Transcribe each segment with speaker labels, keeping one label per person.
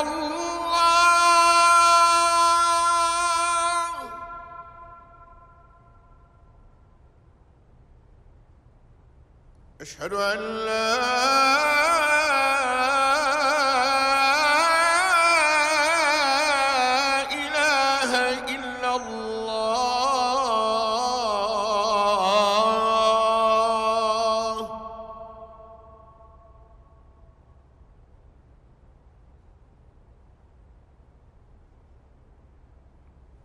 Speaker 1: الله. أشهد أن لا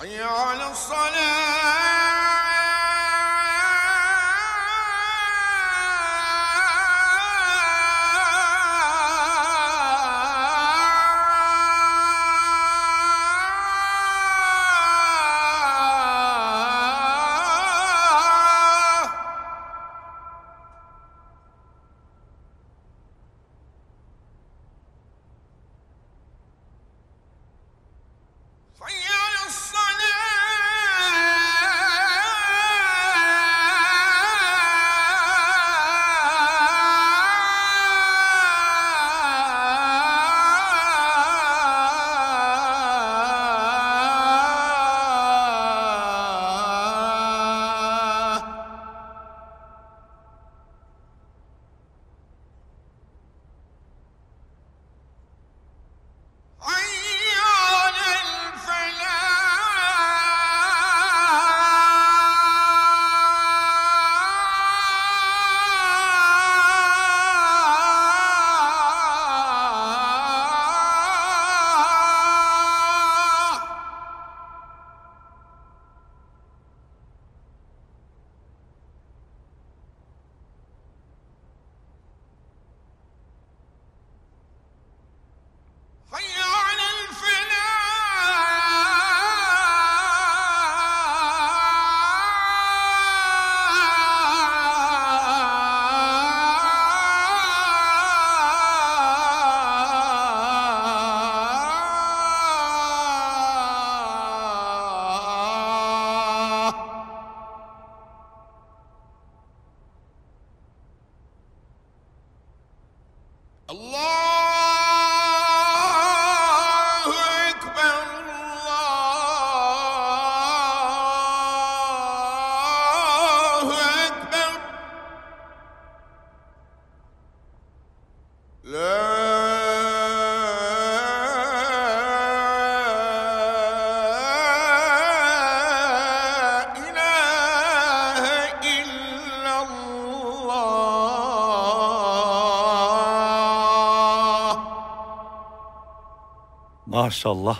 Speaker 1: حي على الصلاة.
Speaker 2: Maşallah,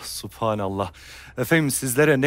Speaker 2: subhanallah. Efendim sizlere ne